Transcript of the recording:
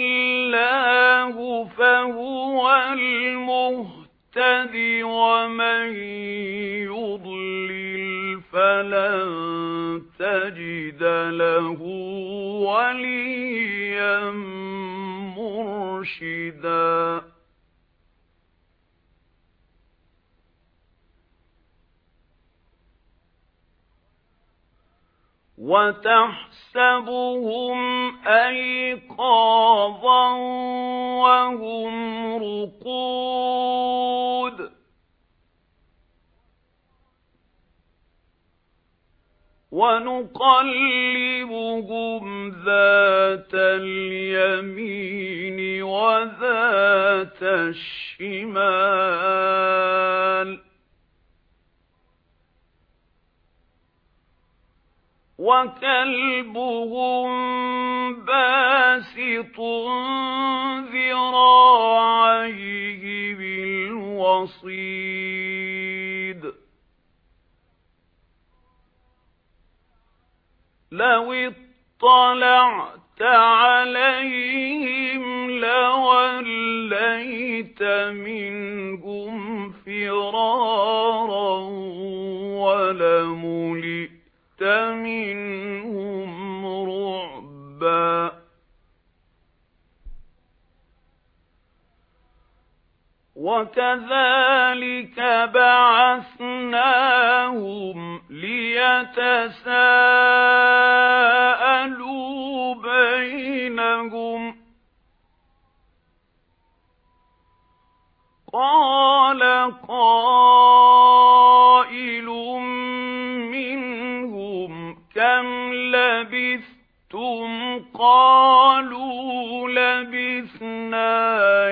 اللَّهُ فَهُوَ الْمُهْتَدِ وَمَن يُضْلِلْ فَلَن تَجِدَ لَهُ وَلِيًّا مُرْشِدًا وَتَحْسَبُهُمْ أَيْقَاظًا وَهُمْ رُقُودٌ. وَنُقَلِّبُهُمْ ذَاتَ الْيَمِينِ وَذَاتَ الشِّمَالِ. وَكَلْبُهُمْ بَاسِطٌ ذِرَاعَيْهِ بِالْوَصِيدِ. لَوِ اطَّلَعْتَ عَلَيْهِمْ لَوَلَّيْتَ مِنْهُمْ فِرَارًا وَلَمُلِئْتَ وَكَذَلِكَ بَعَثْنَاهُمْ لِيَتَسَاءَلُوا بَيْنَهُمْ قَالَ قَائِلٌ مِنْهُمْ كَمْ لَبِثْتُمْ؟ قَالُوا لَبِثْنَا